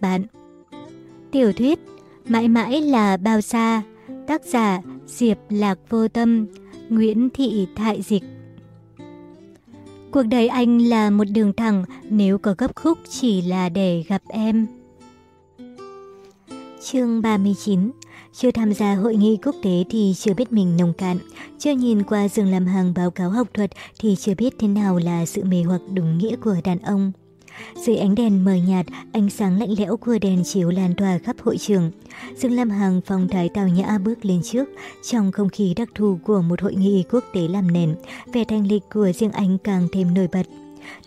bạn. Tiểu thuyết Mãi mãi là bao xa Tác giả Diệp Lạc Vô Tâm Nguyễn Thị Thại Dịch Cuộc đời anh là một đường thẳng nếu có gấp khúc chỉ là để gặp em. Chương 39 Chưa tham gia hội nghị quốc tế thì chưa biết mình nông cạn, chưa nhìn qua giường làm hàng báo cáo học thuật thì chưa biết thế nào là sự mê hoặc đúng nghĩa của đàn ông. Dưới ánh đèn mờ nhạt, ánh sáng lạnh lẽo của đèn chiếu lan tỏa khắp hội trường. Dương Lam Hằng phong thái tào nhã bước lên trước, trong không khí đặc thù của một hội nghị quốc tế làm nền, vẻ thanh lịch của riêng anh càng thêm nổi bật.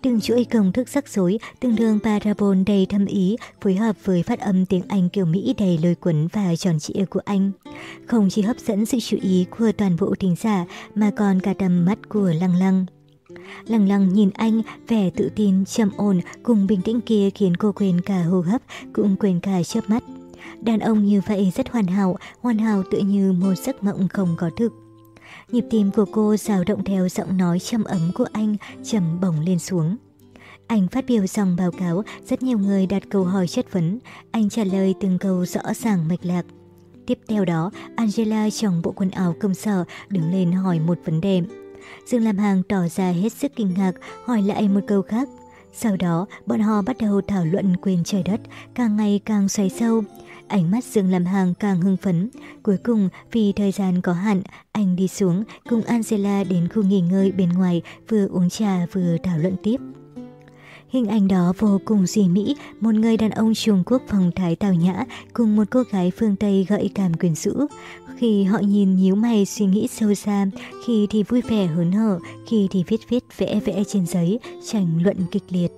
Từng chuỗi công thức sắc rối, tương đương parabol đầy thâm ý, phối hợp với phát âm tiếng Anh kiểu Mỹ đầy lôi cuốn và tròn trịa của anh. Không chỉ hấp dẫn sự chú ý của toàn bộ thính giả, mà còn cả tầm mắt của lăng lăng. Lăng lăng nhìn anh, vẻ tự tin, trầm ổn cùng bình tĩnh kia khiến cô quên cả hô hấp, cũng quên cả chớp mắt. Đàn ông như vậy rất hoàn hảo, hoàn hảo tự như một giấc mộng không có thực. Nhịp tim của cô dao động theo giọng nói trầm ấm của anh, trầm bổng lên xuống. Anh phát biểu xong báo cáo, rất nhiều người đặt câu hỏi chất vấn. Anh trả lời từng câu rõ ràng mạch lạc. Tiếp theo đó, Angela trong bộ quần áo công sở đứng lên hỏi một vấn đề. Dương Lam hàng tỏ ra hết sức kinh ngạc, hỏi lại một câu khác. Sau đó, bọn họ bắt đầu thảo luận quyền trời đất, càng ngày càng xoáy sâu. Ánh mắt Dương Lam hàng càng hưng phấn. Cuối cùng, vì thời gian có hạn, anh đi xuống cùng Angela đến khu nghỉ ngơi bên ngoài, vừa uống trà vừa thảo luận tiếp. Hình ảnh đó vô cùng duy mỹ, một người đàn ông Trung Quốc phong thái tào nhã cùng một cô gái phương Tây gợi cảm quyến rũ. Khi họ nhìn nhíu mày suy nghĩ sâu xa, khi thì vui vẻ hớn hở, khi thì viết viết vẽ vẽ trên giấy, tranh luận kịch liệt.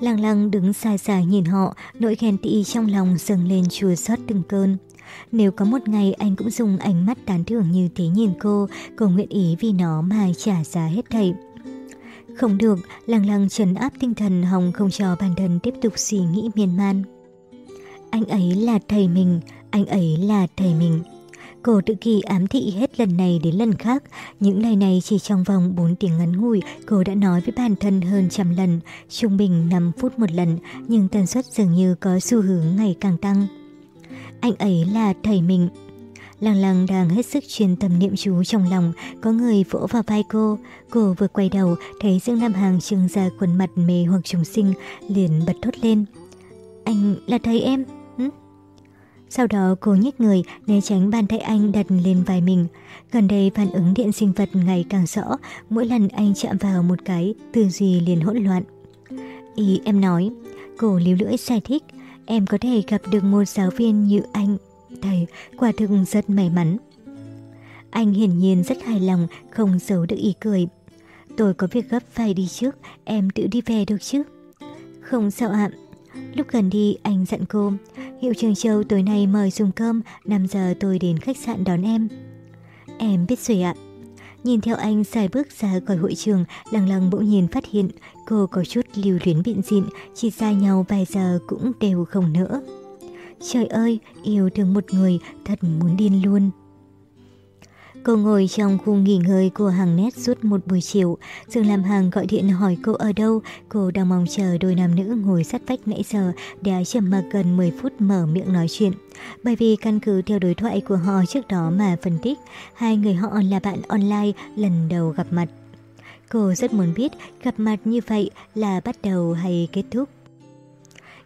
Lăng lăng đứng xa xa nhìn họ, nỗi ghen tị trong lòng dâng lên chua xót từng cơn. Nếu có một ngày anh cũng dùng ánh mắt tán thưởng như thế nhìn cô, cô nguyện ý vì nó mà trả giá hết thảy. Không được, lăng lăng trấn áp tinh thần Hồng không cho bản thân tiếp tục suy nghĩ miên man. Anh ấy là thầy mình, anh ấy là thầy mình. Cô tự kỳ ám thị hết lần này đến lần khác. Những lời này chỉ trong vòng 4 tiếng ngắn ngủi, cô đã nói với bản thân hơn trăm lần, trung bình 5 phút một lần, nhưng tần suất dường như có xu hướng ngày càng tăng. Anh ấy là thầy mình, Lăng lăng đang hết sức truyền tâm niệm chú trong lòng, có người vỗ vào vai cô. Cô vừa quay đầu, thấy Dương Nam Hàng trưng ra khuôn mặt mê hoặc trùng sinh, liền bật thốt lên. Anh là thầy em? Sau đó cô nhích người, né tránh bàn tay anh đặt lên vai mình. Gần đây phản ứng điện sinh vật ngày càng rõ, mỗi lần anh chạm vào một cái, tư duy liền hỗn loạn. Ý em nói, cô líu lưỡi giải thích, em có thể gặp được một giáo viên như anh thầy, quả thực rất may mắn. Anh hiển nhiên rất hài lòng, không giấu được ý cười. Tôi có việc gấp phải đi trước, em tự đi về được chứ? Không sao ạ. Lúc gần đi, anh dặn cô, Hiệu Trường Châu tối nay mời dùng cơm, 5 giờ tôi đến khách sạn đón em. Em biết rồi ạ. Nhìn theo anh xài bước ra khỏi hội trường, lăng lăng bỗng nhìn phát hiện cô có chút lưu luyến biện dịn, chỉ xa nhau vài giờ cũng đều không nỡ. Trời ơi, yêu thương một người thật muốn điên luôn. Cô ngồi trong khu nghỉ ngơi của hàng nét suốt một buổi chiều. Dương làm hàng gọi điện hỏi cô ở đâu. Cô đang mong chờ đôi nam nữ ngồi sát vách nãy giờ đã chầm mặc gần 10 phút mở miệng nói chuyện. Bởi vì căn cứ theo đối thoại của họ trước đó mà phân tích, hai người họ là bạn online lần đầu gặp mặt. Cô rất muốn biết gặp mặt như vậy là bắt đầu hay kết thúc.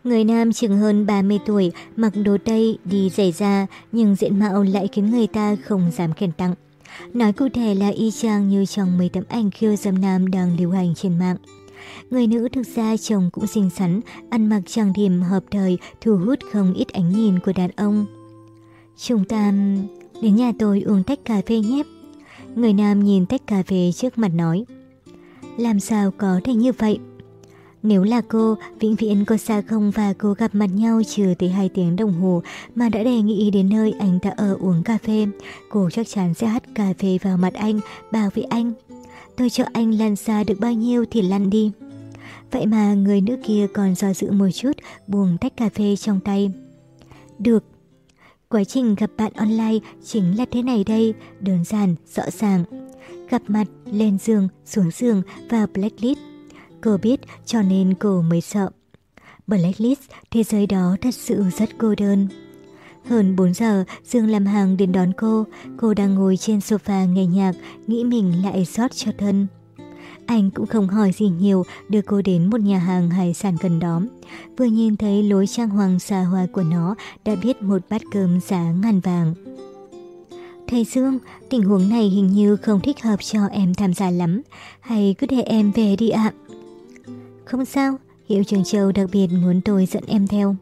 Người nam chừng hơn 30 tuổi, mặc đồ tây, đi giày da, nhưng diện mạo lại khiến người ta không dám khen tặng. Nói cụ thể là y chang như trong mấy tấm ảnh khiêu dâm nam đang lưu hành trên mạng. Người nữ thực ra chồng cũng xinh xắn, ăn mặc trang điểm hợp thời, thu hút không ít ánh nhìn của đàn ông. Chúng ta đến nhà tôi uống tách cà phê nhé. Người nam nhìn tách cà phê trước mặt nói. Làm sao có thể như vậy? Nếu là cô, vĩnh viễn cô xa không và cô gặp mặt nhau trừ tới 2 tiếng đồng hồ mà đã đề nghị đến nơi anh ta ở uống cà phê. Cô chắc chắn sẽ hắt cà phê vào mặt anh, bảo vệ anh. Tôi cho anh lăn xa được bao nhiêu thì lăn đi. Vậy mà người nữ kia còn do dự một chút buông tách cà phê trong tay. Được. Quá trình gặp bạn online chính là thế này đây, đơn giản, rõ ràng. Gặp mặt, lên giường, xuống giường và blacklist Cô biết cho nên cô mới sợ. Blacklist, thế giới đó thật sự rất cô đơn. Hơn 4 giờ, Dương làm hàng đến đón cô. Cô đang ngồi trên sofa nghe nhạc, nghĩ mình lại sót cho thân. Anh cũng không hỏi gì nhiều, đưa cô đến một nhà hàng hải sản gần đó. Vừa nhìn thấy lối trang hoàng xa hoa của nó, đã biết một bát cơm giá ngàn vàng. Thầy Dương, tình huống này hình như không thích hợp cho em tham gia lắm. Hay cứ để em về đi ạ. Không sao, Hiệu trưởng Châu đặc biệt muốn tôi dẫn em theo.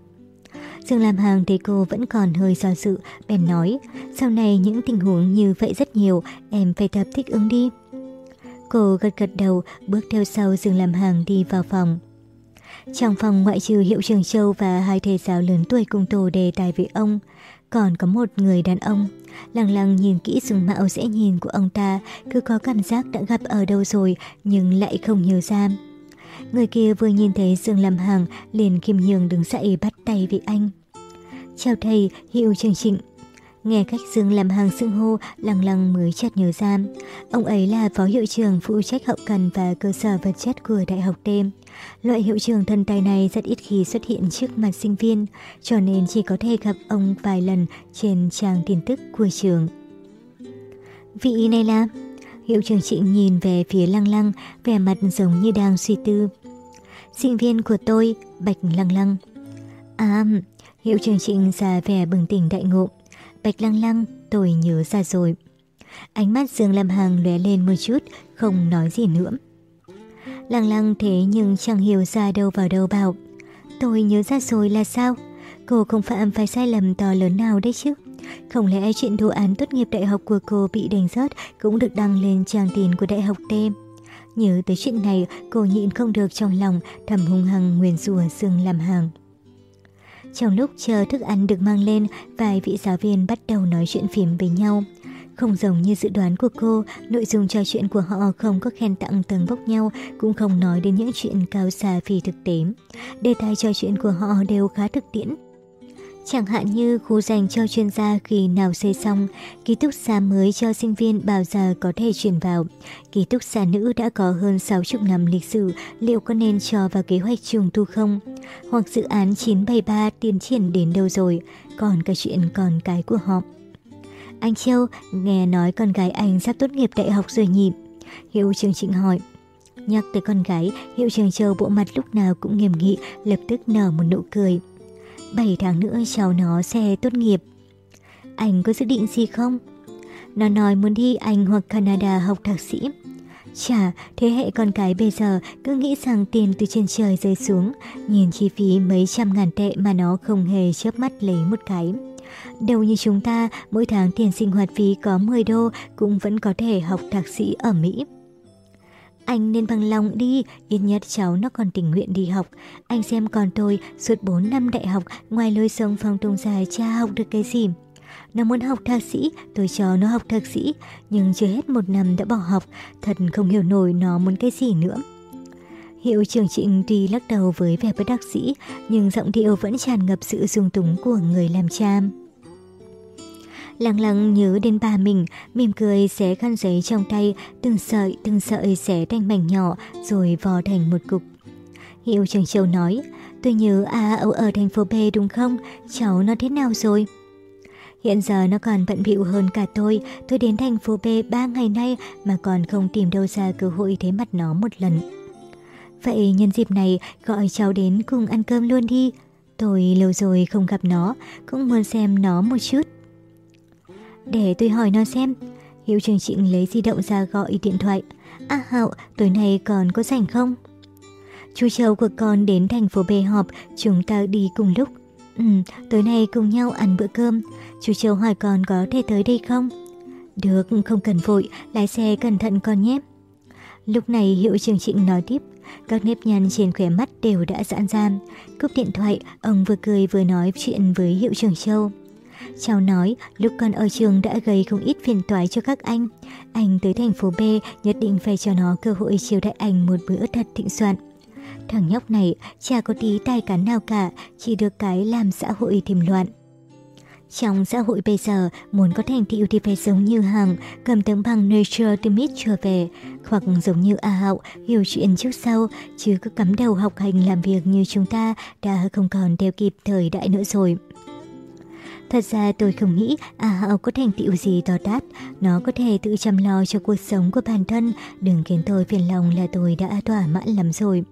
Dương làm hàng thấy cô vẫn còn hơi do dự, bèn nói, sau này những tình huống như vậy rất nhiều, em phải tập thích ứng đi. Cô gật gật đầu, bước theo sau Dương làm hàng đi vào phòng. Trong phòng ngoại trừ Hiệu trưởng Châu và hai thầy giáo lớn tuổi cùng tổ đề tài với ông, còn có một người đàn ông. Lăng lăng nhìn kỹ dung mạo dễ nhìn của ông ta, cứ có cảm giác đã gặp ở đâu rồi nhưng lại không nhớ ra. Người kia vừa nhìn thấy Dương Lâm Hằng liền Kim nhường đứng dậy bắt tay với anh. Chào thầy, hiệu trường trịnh. Nghe cách Dương làm hàng xưng hô, lăng lăng mới chợt nhớ ra. Ông ấy là phó hiệu trưởng phụ trách hậu cần và cơ sở vật chất của Đại học đêm. Loại hiệu trưởng thân tài này rất ít khi xuất hiện trước mặt sinh viên, cho nên chỉ có thể gặp ông vài lần trên trang tin tức của trường. Vị này là... Hiệu trưởng trịnh nhìn về phía lăng lăng, vẻ mặt giống như đang suy tư. Sinh viên của tôi, Bạch Lăng Lăng. À, hiệu trưởng trịnh ra vẻ bừng tỉnh đại ngộ. Bạch Lăng Lăng, tôi nhớ ra rồi. Ánh mắt Dương Lam Hằng lóe lên một chút, không nói gì nữa. Lăng lăng thế nhưng chẳng hiểu ra đâu vào đâu bảo. Tôi nhớ ra rồi là sao? Cô không phạm phải sai lầm to lớn nào đấy chứ? Không lẽ chuyện đồ án tốt nghiệp đại học của cô bị đánh rớt cũng được đăng lên trang tin của đại học tên Nhớ tới chuyện này, cô nhịn không được trong lòng, thầm hung hăng nguyền rủa Dương làm hàng. Trong lúc chờ thức ăn được mang lên, vài vị giáo viên bắt đầu nói chuyện phím với nhau. Không giống như dự đoán của cô, nội dung trò chuyện của họ không có khen tặng tầng bốc nhau, cũng không nói đến những chuyện cao xa phi thực tế. Đề tài trò chuyện của họ đều khá thực tiễn, Chẳng hạn như khu dành cho chuyên gia khi nào xây xong, ký túc xá mới cho sinh viên bao giờ có thể chuyển vào. Ký túc xá nữ đã có hơn 60 năm lịch sử, liệu có nên cho vào kế hoạch trùng tu không? Hoặc dự án 973 tiến triển đến đâu rồi, còn cái chuyện còn cái của họ. Anh Châu, nghe nói con gái anh sắp tốt nghiệp đại học rồi nhỉ? Hiệu trường trịnh hỏi. Nhắc tới con gái, hiệu trường Châu bộ mặt lúc nào cũng nghiêm nghị, lập tức nở một nụ cười. 7 tháng nữa cháu nó sẽ tốt nghiệp. Anh có dự định gì không? Nó nói muốn đi Anh hoặc Canada học thạc sĩ. Chà, thế hệ con cái bây giờ cứ nghĩ rằng tiền từ trên trời rơi xuống, nhìn chi phí mấy trăm ngàn tệ mà nó không hề chớp mắt lấy một cái. Đâu như chúng ta, mỗi tháng tiền sinh hoạt phí có 10 đô cũng vẫn có thể học thạc sĩ ở Mỹ. Anh nên bằng lòng đi, ít nhất cháu nó còn tình nguyện đi học. Anh xem con tôi, suốt 4 năm đại học, ngoài lối sông phong tùng dài cha học được cái gì. Nó muốn học thạc sĩ, tôi cho nó học thạc sĩ, nhưng chưa hết một năm đã bỏ học, thật không hiểu nổi nó muốn cái gì nữa. Hiệu trưởng trịnh tuy lắc đầu với vẻ bất đắc sĩ, nhưng giọng điệu vẫn tràn ngập sự dung túng của người làm cha lặng lặng nhớ đến bà mình, mỉm cười xé khăn giấy trong tay, từng sợi từng sợi xé thành mảnh nhỏ rồi vò thành một cục. Hiệu Trường Châu nói, tôi nhớ à ở, ở thành phố B đúng không? Cháu nó thế nào rồi? Hiện giờ nó còn bận bịu hơn cả tôi, tôi đến thành phố B 3 ngày nay mà còn không tìm đâu ra cơ hội thấy mặt nó một lần. Vậy nhân dịp này gọi cháu đến cùng ăn cơm luôn đi. Tôi lâu rồi không gặp nó, cũng muốn xem nó một chút. Để tôi hỏi nó xem. Hiệu trưởng trịnh lấy di động ra gọi điện thoại. À Hạo, tối nay còn có rảnh không? Chú Châu của con đến thành phố B họp, chúng ta đi cùng lúc. Ừ, tối nay cùng nhau ăn bữa cơm. Chú Châu hỏi con có thể tới đây không? Được, không cần vội, lái xe cẩn thận con nhé. Lúc này hiệu trưởng trịnh nói tiếp, các nếp nhăn trên khóe mắt đều đã giãn ra. Cúp điện thoại, ông vừa cười vừa nói chuyện với hiệu trưởng Châu. Cháu nói lúc con ở trường đã gây không ít phiền toái cho các anh. Anh tới thành phố B nhất định phải cho nó cơ hội chiều đại anh một bữa thật thịnh soạn. Thằng nhóc này chả có tí tài cán nào cả, chỉ được cái làm xã hội thìm loạn. Trong xã hội bây giờ, muốn có thành tựu thì phải giống như Hằng, cầm tấm bằng Nature to meet trở về, hoặc giống như A Hạo, hiểu chuyện trước sau, chứ cứ cắm đầu học hành làm việc như chúng ta đã không còn theo kịp thời đại nữa rồi. Thật ra tôi không nghĩ à, A Hạo có thành tựu gì to tát, nó có thể tự chăm lo cho cuộc sống của bản thân, đừng khiến tôi phiền lòng là tôi đã thỏa mãn lắm rồi.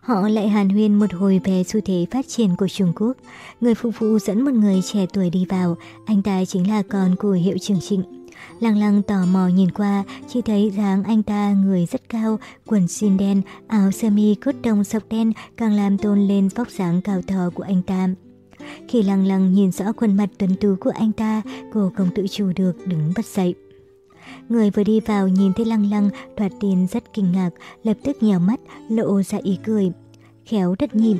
Họ lại hàn huyên một hồi về xu thế phát triển của Trung Quốc. Người phục vụ dẫn một người trẻ tuổi đi vào, anh ta chính là con của hiệu trưởng Trịnh. Lăng lăng tò mò nhìn qua, chỉ thấy dáng anh ta người rất cao, quần jean đen, áo sơ mi cốt đồng sọc đen càng làm tôn lên vóc dáng cao thò của anh ta. Khi lăng lăng nhìn rõ khuôn mặt tuấn tú của anh ta, cô không tự chủ được đứng bật dậy. Người vừa đi vào nhìn thấy lăng lăng, thoạt tiên rất kinh ngạc, lập tức nhào mắt, lộ ra ý cười. Khéo rất nhịp.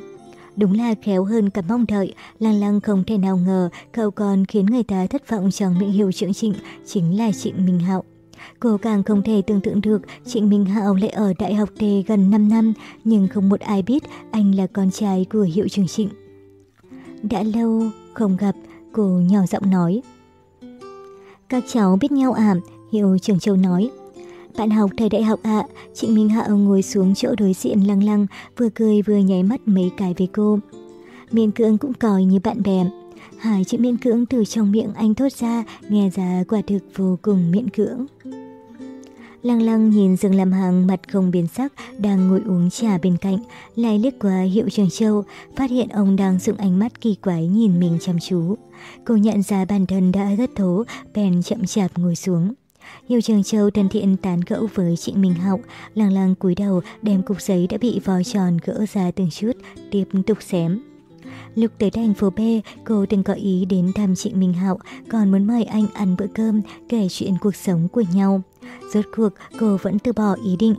Đúng là khéo hơn cả mong đợi, lăng lăng không thể nào ngờ cậu còn khiến người ta thất vọng trong miệng hiệu trưởng trịnh, chính là trịnh Minh Hạo. Cô càng không thể tưởng tượng được Trịnh Minh Hạo lại ở Đại học T gần 5 năm, nhưng không một ai biết anh là con trai của hiệu trưởng Trịnh. Đã lâu không gặp, cô nhỏ giọng nói. Các cháu biết nhau à? Hiệu trưởng Châu nói. Bạn học thời đại học ạ, Trịnh Minh Hạo ngồi xuống chỗ đối diện lăng lăng, vừa cười vừa nháy mắt mấy cái với cô. Miên cưỡng cũng còi như bạn bè. Hai chữ miễn cưỡng từ trong miệng anh thốt ra, nghe ra quả thực vô cùng miễn cưỡng. Lăng lăng nhìn Dương Lam Hằng mặt không biến sắc đang ngồi uống trà bên cạnh, lại liếc qua hiệu trường châu, phát hiện ông đang dùng ánh mắt kỳ quái nhìn mình chăm chú. Cô nhận ra bản thân đã rất thố, bèn chậm chạp ngồi xuống. Hiệu trường châu thân thiện tán gẫu với chị Minh Hậu, lăng lăng cúi đầu đem cục giấy đã bị vò tròn gỡ ra từng chút, tiếp tục xém. Lúc tới thành phố B, cô từng có ý đến thăm chị Minh Hạo, còn muốn mời anh ăn bữa cơm, kể chuyện cuộc sống của nhau. Rốt cuộc, cô vẫn từ bỏ ý định.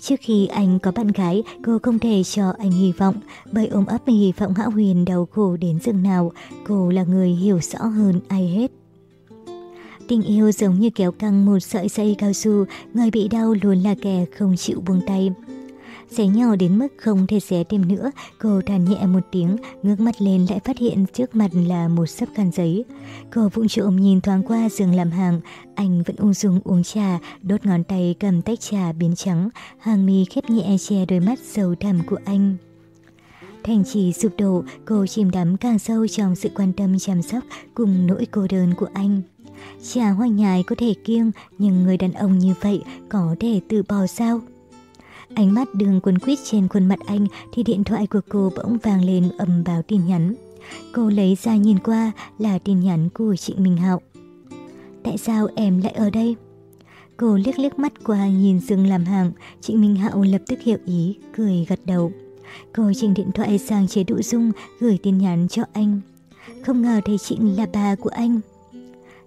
Trước khi anh có bạn gái, cô không thể cho anh hy vọng, bởi ôm ấp hy vọng Hạo Huyền đau khổ đến rừng nào, cô là người hiểu rõ hơn ai hết. Tình yêu giống như kéo căng một sợi dây cao su, người bị đau luôn là kẻ không chịu buông tay. Xé nhau đến mức không thể xé thêm nữa, cô than nhẹ một tiếng, ngước mắt lên lại phát hiện trước mặt là một sấp khăn giấy. Cô vụng trộm nhìn thoáng qua giường làm hàng, anh vẫn ung dung uống trà, đốt ngón tay cầm tách trà biến trắng, hàng mi khép nhẹ che đôi mắt sâu thẳm của anh. Thành trì sụp đổ, cô chìm đắm càng sâu trong sự quan tâm chăm sóc cùng nỗi cô đơn của anh. Trà hoa nhài có thể kiêng, nhưng người đàn ông như vậy có thể từ bỏ sao? Ánh mắt đường quần quýt trên khuôn mặt anh thì điện thoại của cô bỗng vang lên ầm báo tin nhắn. Cô lấy ra nhìn qua là tin nhắn của Trịnh Minh Hạo. Tại sao em lại ở đây? Cô liếc liếc mắt qua nhìn Dương làm hàng, Trịnh Minh Hạo lập tức hiểu ý, cười gật đầu. Cô trình điện thoại sang chế độ dung, gửi tin nhắn cho anh. Không ngờ thấy Trịnh là bà của anh.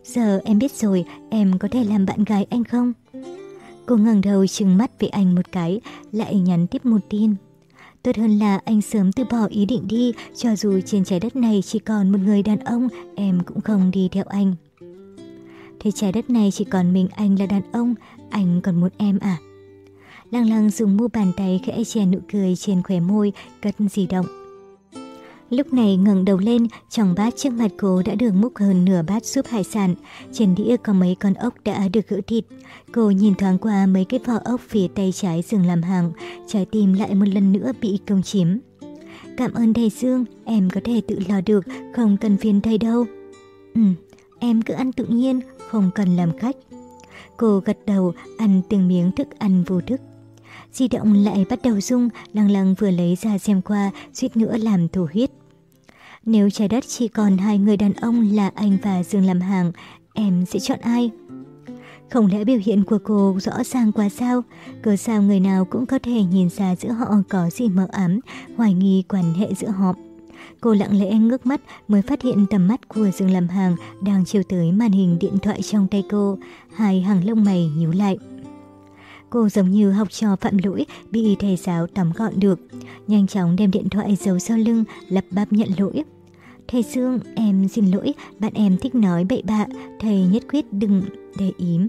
Giờ em biết rồi, em có thể làm bạn gái anh không? Cô ngẩng đầu trừng mắt với anh một cái, lại nhắn tiếp một tin. Tốt hơn là anh sớm từ bỏ ý định đi, cho dù trên trái đất này chỉ còn một người đàn ông, em cũng không đi theo anh. Thế trái đất này chỉ còn mình anh là đàn ông, anh còn muốn em à? Lăng lăng dùng mu bàn tay khẽ che nụ cười trên khóe môi, cất di động. Lúc này ngẩng đầu lên, trong bát trước mặt cô đã được múc hơn nửa bát súp hải sản. Trên đĩa có mấy con ốc đã được gỡ thịt. Cô nhìn thoáng qua mấy cái vỏ ốc phía tay trái giường làm hàng, trái tim lại một lần nữa bị công chiếm. Cảm ơn thầy Dương, em có thể tự lo được, không cần phiền thầy đâu. Ừ, em cứ ăn tự nhiên, không cần làm khách. Cô gật đầu, ăn từng miếng thức ăn vô thức. Di động lại bắt đầu rung, lăng lăng vừa lấy ra xem qua, suýt nữa làm thổ huyết. Nếu trái đất chỉ còn hai người đàn ông là anh và Dương làm hàng, em sẽ chọn ai? Không lẽ biểu hiện của cô rõ ràng quá sao? Cớ sao người nào cũng có thể nhìn ra giữa họ có gì mờ ám, hoài nghi quan hệ giữa họ. Cô lặng lẽ ngước mắt mới phát hiện tầm mắt của Dương làm hàng đang chiều tới màn hình điện thoại trong tay cô. Hai hàng lông mày nhíu lại. Cô giống như học trò phạm lỗi bị thầy giáo tóm gọn được. Nhanh chóng đem điện thoại giấu sau lưng, lập bắp nhận lỗi. Thầy Dương, em xin lỗi, bạn em thích nói bậy bạ, thầy nhất quyết đừng để ý.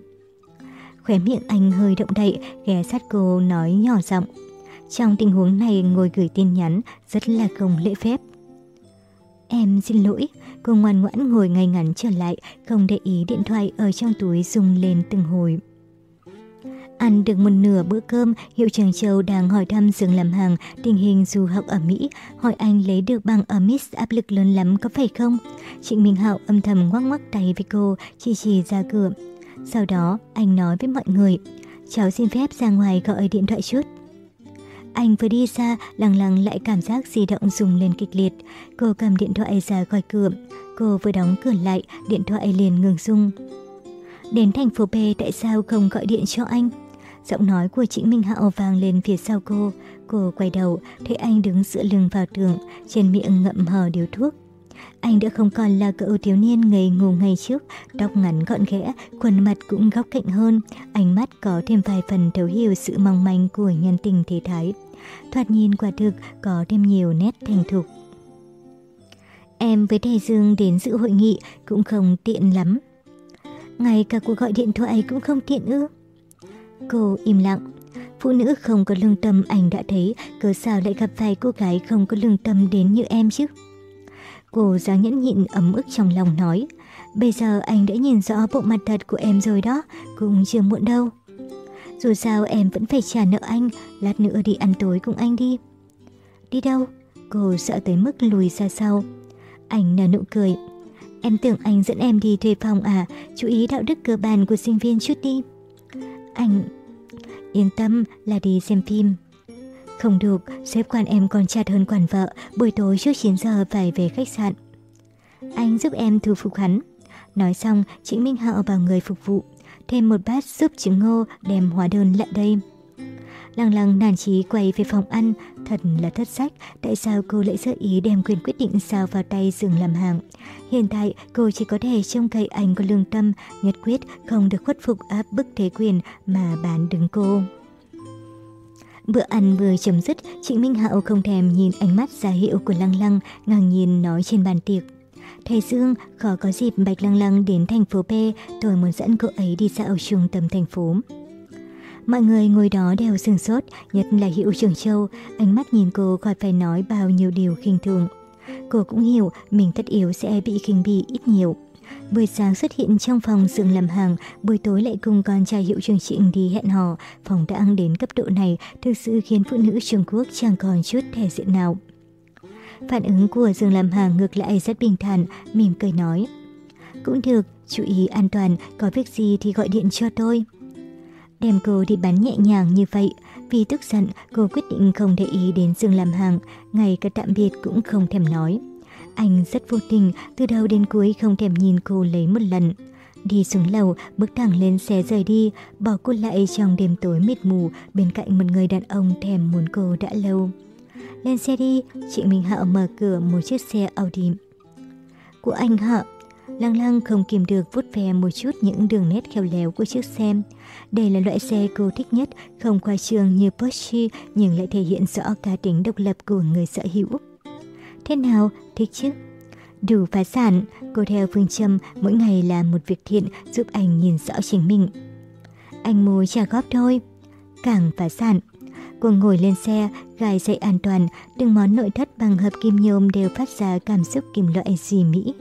Khóe miệng anh hơi động đậy, ghé sát cô nói nhỏ giọng. Trong tình huống này ngồi gửi tin nhắn rất là không lễ phép. Em xin lỗi, cô ngoan ngoãn ngồi ngay ngắn trở lại, không để ý điện thoại ở trong túi rung lên từng hồi. Ăn được một nửa bữa cơm, Hiệu trưởng Châu đang hỏi thăm Dương làm hàng tình hình du học ở Mỹ, hỏi anh lấy được bằng ở Miss áp lực lớn lắm có phải không? Trịnh Minh Hạo âm thầm ngoắc ngoắc tay với cô, chỉ chỉ ra cửa. Sau đó, anh nói với mọi người, cháu xin phép ra ngoài gọi điện thoại chút. Anh vừa đi xa, lằng lằng lại cảm giác di động rung lên kịch liệt. Cô cầm điện thoại ra khỏi cửa. Cô vừa đóng cửa lại, điện thoại liền ngừng rung. Đến thành phố B tại sao không gọi điện cho anh? Giọng nói của Trịnh Minh Hạo vang lên phía sau cô. Cô quay đầu, thấy anh đứng dựa lưng vào tường, trên miệng ngậm hờ điếu thuốc. Anh đã không còn là cậu thiếu niên ngây ngô ngày trước, tóc ngắn gọn ghẽ, khuôn mặt cũng góc cạnh hơn, ánh mắt có thêm vài phần thấu hiểu sự mong manh của nhân tình thế thái. Thoạt nhìn quả thực có thêm nhiều nét thành thục. Em với Thầy Dương đến dự hội nghị cũng không tiện lắm. Ngay cả cuộc gọi điện thoại cũng không tiện ư. Cô im lặng. Phụ nữ không có lương tâm anh đã thấy, cớ sao lại gặp vài cô gái không có lương tâm đến như em chứ? Cô dáng nhẫn nhịn ấm ức trong lòng nói, bây giờ anh đã nhìn rõ bộ mặt thật của em rồi đó, cũng chưa muộn đâu. Dù sao em vẫn phải trả nợ anh, lát nữa đi ăn tối cùng anh đi. Đi đâu? Cô sợ tới mức lùi ra sau. Anh nở nụ cười. Em tưởng anh dẫn em đi thuê phòng à, chú ý đạo đức cơ bản của sinh viên chút đi. Anh... Yên tâm là đi xem phim. Không được, xếp quan em còn chặt hơn quản vợ, buổi tối trước 9 giờ phải về khách sạn. Anh giúp em thu phục hắn. Nói xong, Trịnh Minh Hạo bảo người phục vụ. Thêm một bát giúp trứng ngô đem hóa đơn lại đây. Lăng lăng nản chí quay về phòng ăn, thật là thất sách, tại sao cô lại sơ ý đem quyền quyết định sao vào tay dừng làm hàng. Hiện tại cô chỉ có thể trông cậy anh có lương tâm, nhất quyết không được khuất phục áp bức thế quyền mà bán đứng cô. Bữa ăn vừa chấm dứt, Trịnh Minh Hạo không thèm nhìn ánh mắt giả hiệu của Lăng Lăng, ngang nhìn nói trên bàn tiệc. Thầy Dương, khó có dịp Bạch Lăng Lăng đến thành phố P, tôi muốn dẫn cô ấy đi dạo trung tâm thành phố. Mọi người ngồi đó đều sừng sốt, nhất là Hiệu Trường Châu, ánh mắt nhìn cô khỏi phải nói bao nhiêu điều khinh thường. Cô cũng hiểu mình tất yếu sẽ bị khinh bỉ ít nhiều. Buổi sáng xuất hiện trong phòng giường làm hàng, buổi tối lại cùng con trai hiệu trường trịnh đi hẹn hò. Phòng đã ăn đến cấp độ này thực sự khiến phụ nữ Trung Quốc chẳng còn chút thể diện nào. Phản ứng của giường làm hàng ngược lại rất bình thản, mỉm cười nói. Cũng được, chú ý an toàn, có việc gì thì gọi điện cho tôi. Đem cô đi bán nhẹ nhàng như vậy, vì tức giận cô quyết định không để ý đến Dương làm hàng, ngay cả tạm biệt cũng không thèm nói. Anh rất vô tình, từ đầu đến cuối không thèm nhìn cô lấy một lần. Đi xuống lầu, bước thẳng lên xe rời đi, bỏ cô lại trong đêm tối mịt mù bên cạnh một người đàn ông thèm muốn cô đã lâu. Lên xe đi, chị Minh Hạo mở cửa một chiếc xe Audi. Của anh Hạo Lăng lăng không kìm được vút ve một chút những đường nét khéo léo của chiếc xe. Đây là loại xe cô thích nhất, không khoa trương như Porsche nhưng lại thể hiện rõ cá tính độc lập của người sở hữu. Thế nào, thích chứ? Đủ phá sản, cô theo phương châm mỗi ngày là một việc thiện giúp anh nhìn rõ chính mình. Anh mua trả góp thôi. Càng phá sản. Cô ngồi lên xe, gài dây an toàn, từng món nội thất bằng hợp kim nhôm đều phát ra cảm xúc kim loại dì mỹ.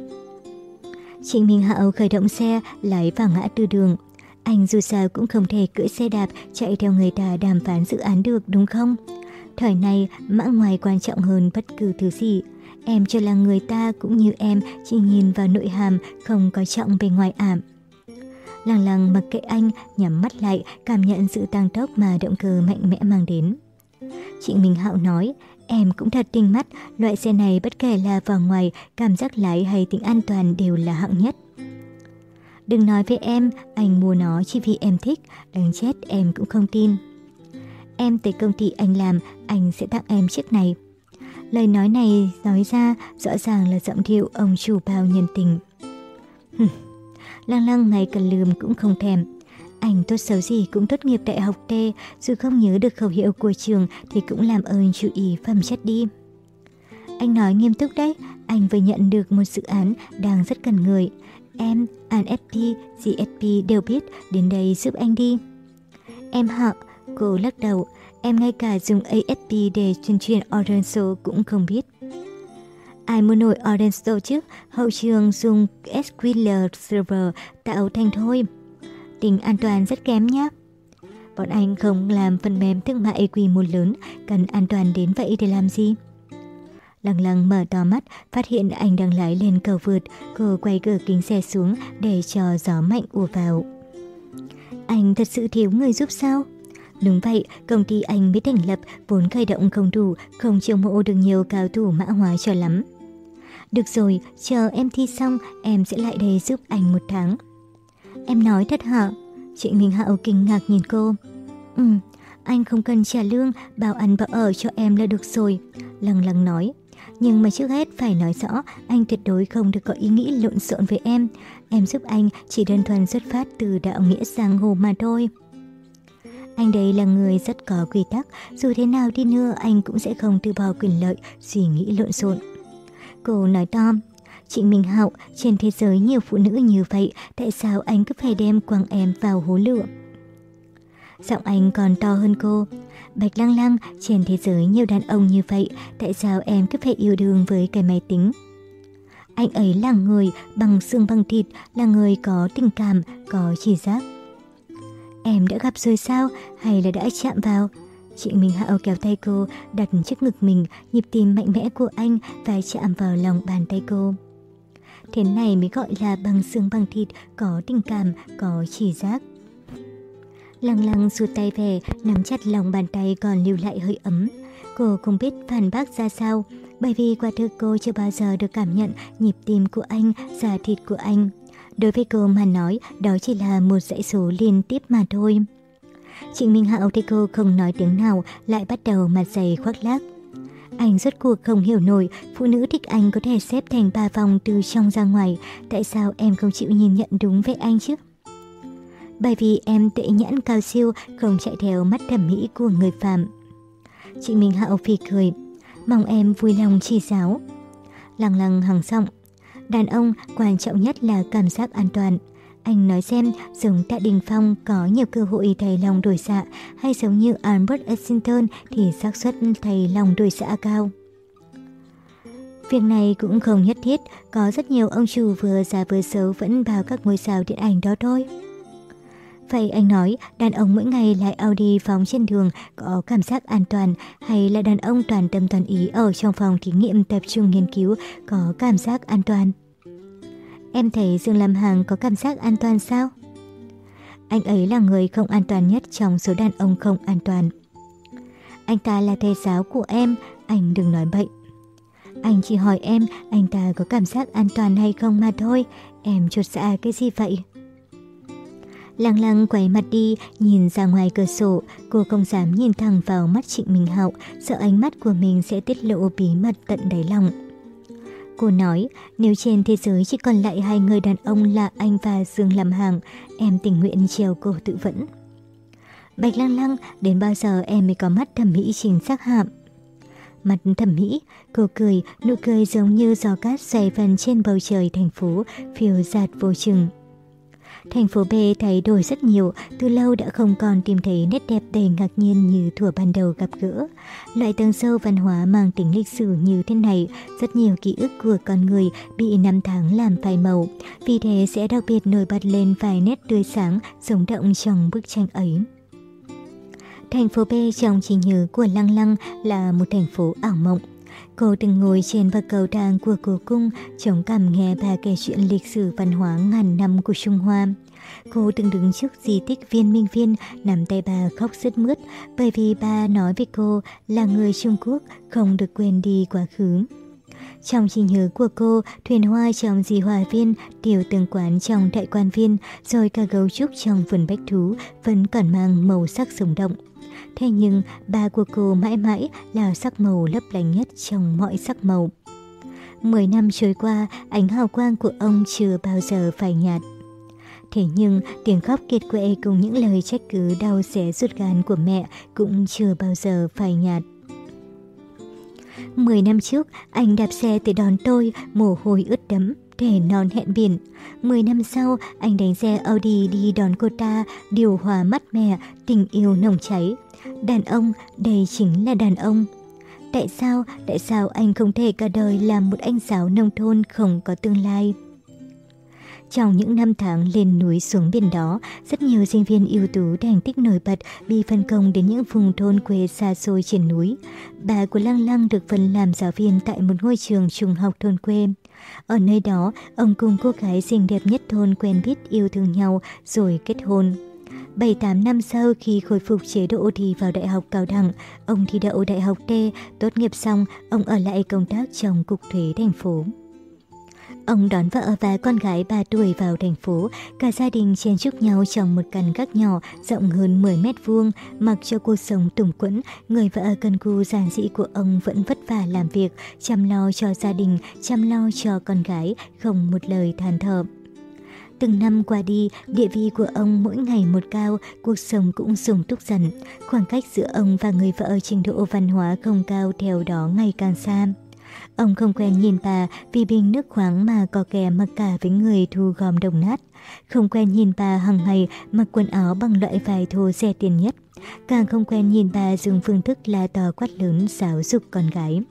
Trịnh Minh Hạo khởi động xe, lái vào ngã tư đường. Anh dù sao cũng không thể cưỡi xe đạp chạy theo người ta đàm phán dự án được đúng không? Thời này, mã ngoài quan trọng hơn bất cứ thứ gì. Em cho là người ta cũng như em chỉ nhìn vào nội hàm, không có trọng về ngoài ảm. Lăng lăng mặc kệ anh, nhắm mắt lại, cảm nhận sự tăng tốc mà động cơ mạnh mẽ mang đến. Chị Minh Hạo nói, em cũng thật tinh mắt, loại xe này bất kể là vào ngoài, cảm giác lái hay tính an toàn đều là hạng nhất. Đừng nói với em, anh mua nó chỉ vì em thích, đáng chết em cũng không tin. Em tới công ty anh làm, anh sẽ tặng em chiếc này. Lời nói này nói ra rõ ràng là giọng điệu ông chủ bao nhân tình. lăng lăng ngay cả lườm cũng không thèm. Anh tốt xấu gì cũng tốt nghiệp đại học T, dù không nhớ được khẩu hiệu của trường thì cũng làm ơn chú ý phẩm chất đi. Anh nói nghiêm túc đấy, anh vừa nhận được một dự án đang rất cần người. Em, ANFP, GSP đều biết, đến đây giúp anh đi. Em họ, cô lắc đầu, em ngay cả dùng ASP để truyền truyền order số cũng không biết. Ai muốn nổi Orange Store chứ? Hậu trường dùng SQL Server tạo thành thôi. Tính an toàn rất kém nhé. Bọn anh không làm phần mềm thương mại quy mô lớn, cần an toàn đến vậy để làm gì? Lăng lăng mở to mắt, phát hiện anh đang lái lên cầu vượt, cô quay cửa kính xe xuống để cho gió mạnh ùa vào. Anh thật sự thiếu người giúp sao? Đúng vậy, công ty anh mới thành lập, vốn khởi động không đủ, không chiêu mộ được nhiều cao thủ mã hóa cho lắm. Được rồi, chờ em thi xong, em sẽ lại đây giúp anh một tháng. Em nói thật hả? chị Minh Hạo kinh ngạc nhìn cô. Ừ, anh không cần trả lương, bảo ăn bảo ở cho em là được rồi. Lăng lăng nói. Nhưng mà trước hết phải nói rõ, anh tuyệt đối không được có ý nghĩ lộn xộn với em. Em giúp anh chỉ đơn thuần xuất phát từ đạo nghĩa giang hồ mà thôi. Anh đây là người rất có quy tắc, dù thế nào đi nữa anh cũng sẽ không từ bỏ quyền lợi, suy nghĩ lộn xộn. Cô nói to, chị Minh Hạo, trên thế giới nhiều phụ nữ như vậy, tại sao anh cứ phải đem quăng em vào hố lửa? Giọng anh còn to hơn cô. Bạch lăng lăng, trên thế giới nhiều đàn ông như vậy, tại sao em cứ phải yêu đương với cái máy tính? Anh ấy là người bằng xương bằng thịt, là người có tình cảm, có chỉ giác. Em đã gặp rồi sao? Hay là đã chạm vào? Chị Minh Hạo kéo tay cô, đặt trước ngực mình, nhịp tim mạnh mẽ của anh và chạm vào lòng bàn tay cô. Thế này mới gọi là bằng xương bằng thịt, có tình cảm, có chỉ giác. Lăng lăng rụt tay về, nắm chặt lòng bàn tay còn lưu lại hơi ấm. Cô không biết phản bác ra sao, bởi vì quả thực cô chưa bao giờ được cảm nhận nhịp tim của anh, da thịt của anh. Đối với cô mà nói, đó chỉ là một dãy số liên tiếp mà thôi. Trịnh Minh Hạo thấy cô không nói tiếng nào, lại bắt đầu mặt dày khoác lác. Anh rốt cuộc không hiểu nổi, phụ nữ thích anh có thể xếp thành ba vòng từ trong ra ngoài, tại sao em không chịu nhìn nhận đúng với anh chứ? Bởi vì em tệ nhãn cao siêu, không chạy theo mắt thẩm mỹ của người phạm. Chị Minh Hạo phì cười, mong em vui lòng chỉ giáo. Lăng lăng hằng giọng, đàn ông quan trọng nhất là cảm giác an toàn. Anh nói xem, giống Tạ Đình Phong có nhiều cơ hội thầy lòng đổi dạ, hay giống như Albert Essington thì xác suất thầy lòng đổi dạ cao. Việc này cũng không nhất thiết, có rất nhiều ông chủ vừa già vừa xấu vẫn vào các ngôi sao điện ảnh đó thôi. Vậy anh nói, đàn ông mỗi ngày lại Audi phóng trên đường có cảm giác an toàn hay là đàn ông toàn tâm toàn ý ở trong phòng thí nghiệm tập trung nghiên cứu có cảm giác an toàn? Em thấy Dương Lam Hằng có cảm giác an toàn sao? Anh ấy là người không an toàn nhất trong số đàn ông không an toàn. Anh ta là thầy giáo của em, anh đừng nói bậy. Anh chỉ hỏi em anh ta có cảm giác an toàn hay không mà thôi, em chột dạ cái gì vậy? Lăng lăng quay mặt đi, nhìn ra ngoài cửa sổ, cô không dám nhìn thẳng vào mắt Trịnh Minh Hạo, sợ ánh mắt của mình sẽ tiết lộ bí mật tận đáy lòng. Cô nói, nếu trên thế giới chỉ còn lại hai người đàn ông là anh và Dương làm hàng, em tình nguyện treo cổ tự vẫn. Bạch lăng lăng, đến bao giờ em mới có mắt thẩm mỹ chính xác hạm? Mặt thẩm mỹ, cô cười, nụ cười giống như gió cát xoay vần trên bầu trời thành phố, phiêu giạt vô chừng. Thành phố B thay đổi rất nhiều, từ lâu đã không còn tìm thấy nét đẹp đầy ngạc nhiên như thuở ban đầu gặp gỡ. Loại tầng sâu văn hóa mang tính lịch sử như thế này, rất nhiều ký ức của con người bị năm tháng làm phai màu, vì thế sẽ đặc biệt nổi bật lên vài nét tươi sáng, sống động trong bức tranh ấy. Thành phố B trong trí nhớ của Lăng Lăng là một thành phố ảo mộng. Cô từng ngồi trên bậc cầu thang của cố cung, chống cằm nghe bà kể chuyện lịch sử văn hóa ngàn năm của Trung Hoa. Cô từng đứng trước di tích viên minh viên, nắm tay bà khóc rất mướt, bởi vì bà nói với cô là người Trung Quốc không được quên đi quá khứ. Trong trí nhớ của cô, thuyền hoa trong di hòa viên, tiểu tương quán trong đại quan viên, rồi cả gấu trúc trong vườn bách thú vẫn còn mang màu sắc sống động. Thế nhưng, ba của cô mãi mãi là sắc màu lấp lánh nhất trong mọi sắc màu. Mười năm trôi qua, ánh hào quang của ông chưa bao giờ phai nhạt. Thế nhưng, tiếng khóc kiệt quệ cùng những lời trách cứ đau xé ruột gan của mẹ cũng chưa bao giờ phai nhạt. Mười năm trước, anh đạp xe tới đón tôi, mồ hôi ướt đẫm, thể non hẹn biển. Mười năm sau, anh đánh xe Audi đi đón cô ta, điều hòa mắt mẹ, tình yêu nồng cháy. Đàn ông, đây chính là đàn ông. Tại sao, tại sao anh không thể cả đời làm một anh giáo nông thôn không có tương lai? Trong những năm tháng lên núi xuống biển đó, rất nhiều sinh viên ưu tú thành tích nổi bật bị phân công đến những vùng thôn quê xa xôi trên núi. Bà của Lăng Lăng được phân làm giáo viên tại một ngôi trường trung học thôn quê. Ở nơi đó, ông cùng cô gái xinh đẹp nhất thôn quen biết yêu thương nhau rồi kết hôn. 7-8 năm sau khi khôi phục chế độ thì vào đại học cao đẳng, ông thi đậu đại học T, tốt nghiệp xong, ông ở lại công tác trong cục thuế thành phố. Ông đón vợ và con gái 3 tuổi vào thành phố, cả gia đình chen chúc nhau trong một căn gác nhỏ rộng hơn 10 mét vuông, mặc cho cuộc sống tủng quẫn, người vợ cần cù giản dị của ông vẫn vất vả làm việc, chăm lo cho gia đình, chăm lo cho con gái, không một lời than thở. Từng năm qua đi, địa vị của ông mỗi ngày một cao, cuộc sống cũng sung túc dần. Khoảng cách giữa ông và người vợ trình độ văn hóa không cao theo đó ngày càng xa. Ông không quen nhìn bà vì bình nước khoáng mà có kè mặc cả với người thu gom đồng nát. Không quen nhìn bà hằng ngày mặc quần áo bằng loại vải thô rẻ tiền nhất. Càng không quen nhìn bà dùng phương thức là to quát lớn giáo dục con gái.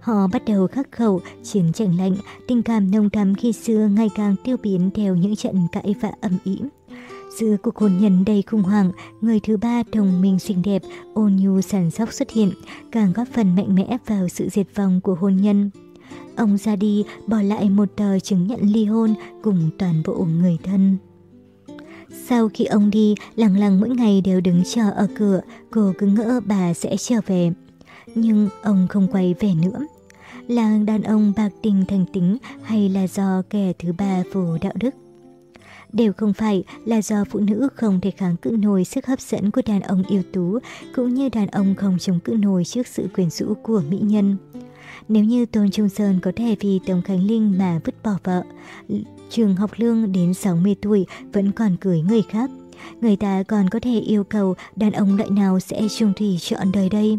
Họ bắt đầu khắc khẩu, chiến tranh lạnh, tình cảm nồng thắm khi xưa ngày càng tiêu biến theo những trận cãi vã âm ỉ. Giữa cuộc hôn nhân đầy khủng hoảng, người thứ ba đồng minh xinh đẹp, ôn nhu sẵn sóc xuất hiện, càng góp phần mạnh mẽ vào sự diệt vong của hôn nhân. Ông ra đi, bỏ lại một tờ chứng nhận ly hôn cùng toàn bộ người thân. Sau khi ông đi, lặng lặng mỗi ngày đều đứng chờ ở cửa, cô cứ ngỡ bà sẽ trở về. Nhưng ông không quay về nữa. Là đàn ông bạc tình thành tính hay là do kẻ thứ ba vô đạo đức? Đều không phải là do phụ nữ không thể kháng cự nổi sức hấp dẫn của đàn ông yếu tú, cũng như đàn ông không chống cự nổi trước sự quyến rũ của mỹ nhân. Nếu như Tôn Trung Sơn có thể vì Tống Khánh Linh mà vứt bỏ vợ, Trường học lương đến 60 tuổi vẫn còn cưới người khác, người ta còn có thể yêu cầu đàn ông loại nào sẽ trung thủy chọn đời đây.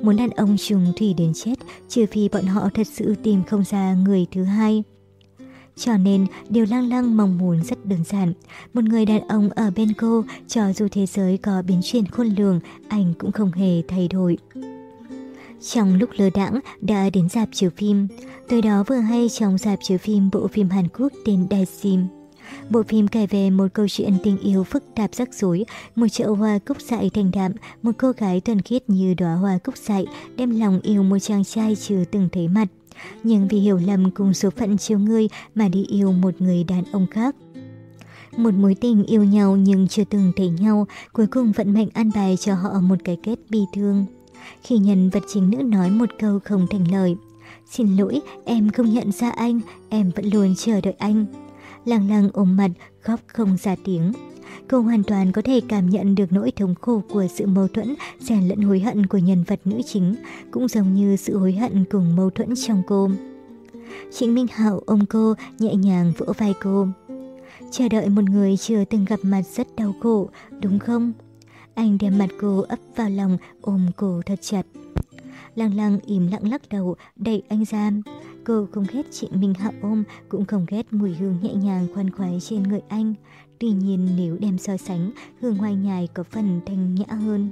Muốn đàn ông chung thủy đến chết, trừ phi bọn họ thật sự tìm không ra người thứ hai. Cho nên, điều lang Lăng mong muốn rất đơn giản. Một người đàn ông ở bên cô, cho dù thế giới có biến chuyển khôn lường, anh cũng không hề thay đổi. Trong lúc lơ đãng đã đến dạp chiếu phim, tới đó vừa hay trong dạp chiếu phim bộ phim Hàn Quốc tên Daesim. Bộ phim kể về một câu chuyện tình yêu phức tạp rắc rối, một chậu hoa cúc dại thành đạm, một cô gái thuần khiết như đóa hoa cúc dại đem lòng yêu một chàng trai chưa từng thấy mặt nhưng vì hiểu lầm cùng số phận chiều ngươi mà đi yêu một người đàn ông khác. Một mối tình yêu nhau nhưng chưa từng thấy nhau, cuối cùng vận mệnh an bài cho họ một cái kết bi thương. Khi nhân vật chính nữ nói một câu không thành lời, Xin lỗi, em không nhận ra anh, em vẫn luôn chờ đợi anh. Lăng lăng ôm mặt, khóc không ra tiếng. Cô hoàn toàn có thể cảm nhận được nỗi thống khổ của sự mâu thuẫn, xen lẫn hối hận của nhân vật nữ chính, cũng giống như sự hối hận cùng mâu thuẫn trong cô. Trịnh Minh Hạo ôm cô, nhẹ nhàng vỗ vai cô. Chờ đợi một người chưa từng gặp mặt rất đau khổ, đúng không? Anh đem mặt cô ấp vào lòng, ôm cô thật chặt. Lăng lăng im lặng lắc đầu, đẩy anh ra. Cô không ghét Trịnh Minh Hạo ôm, cũng không ghét mùi hương nhẹ nhàng khoan khoái trên người anh. Tuy nhiên nếu đem so sánh, hương hoa nhài có phần thanh nhã hơn.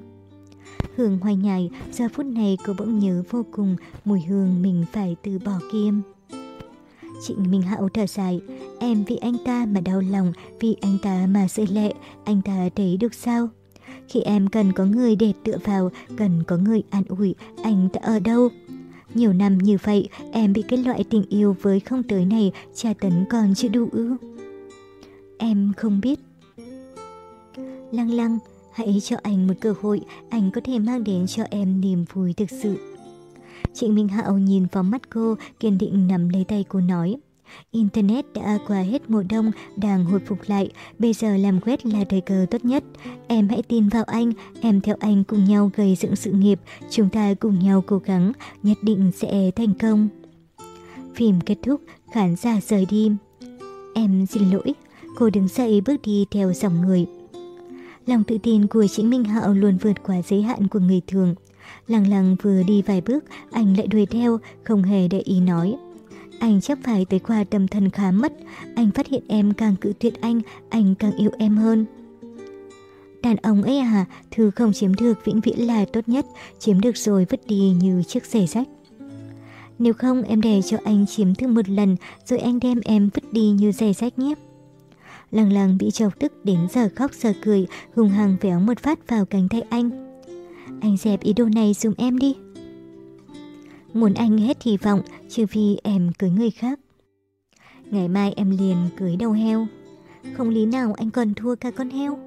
Hương hoa nhài, giờ phút này cô bỗng nhớ vô cùng mùi hương mình phải từ bỏ kiêm Trịnh Minh Hạo thở dài, em vì anh ta mà đau lòng, vì anh ta mà rơi lệ, anh ta thấy được sao? Khi em cần có người để tựa vào, cần có người an ủi, anh ta ở đâu? Nhiều năm như vậy, em bị cái loại tình yêu với không tới này tra tấn còn chưa đủ ư. Em không biết. Lăng lăng, hãy cho anh một cơ hội, anh có thể mang đến cho em niềm vui thực sự. Trịnh Minh Hạo nhìn vào mắt cô, kiên định nắm lấy tay cô nói. Internet đã qua hết mùa đông, đang hồi phục lại, bây giờ làm web là thời cơ tốt nhất. Em hãy tin vào anh, em theo anh cùng nhau gây dựng sự nghiệp, chúng ta cùng nhau cố gắng, nhất định sẽ thành công. Phim kết thúc, khán giả rời đi. Em xin lỗi, cô đứng dậy bước đi theo dòng người. Lòng tự tin của Trịnh Minh Hạo luôn vượt qua giới hạn của người thường. Lăng lăng vừa đi vài bước, anh lại đuổi theo, không hề để ý nói. Anh chắc phải tới qua tâm thần khá mất, anh phát hiện em càng cự tuyệt anh, anh càng yêu em hơn. Đàn ông ấy à, thứ không chiếm được vĩnh viễn là tốt nhất, chiếm được rồi vứt đi như chiếc giày rách. Nếu không em để cho anh chiếm thứ một lần rồi anh đem em vứt đi như giày rách nhé. Lăng lăng bị chọc tức đến giờ khóc giờ cười, hùng hăng véo một phát vào cánh tay anh. Anh dẹp ý đồ này dùng em đi. Muốn anh hết hy vọng, trừ vì em cưới người khác. Ngày mai em liền cưới đầu heo. Không lý nào anh còn thua cả con heo.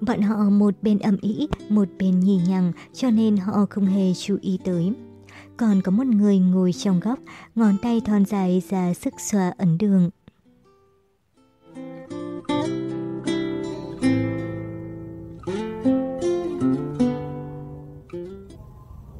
Bọn họ một bên ẩm ý, một bên nhì nhằng, cho nên họ không hề chú ý tới. Còn có một người ngồi trong góc, ngón tay thon dài ra sức xoa ấn đường.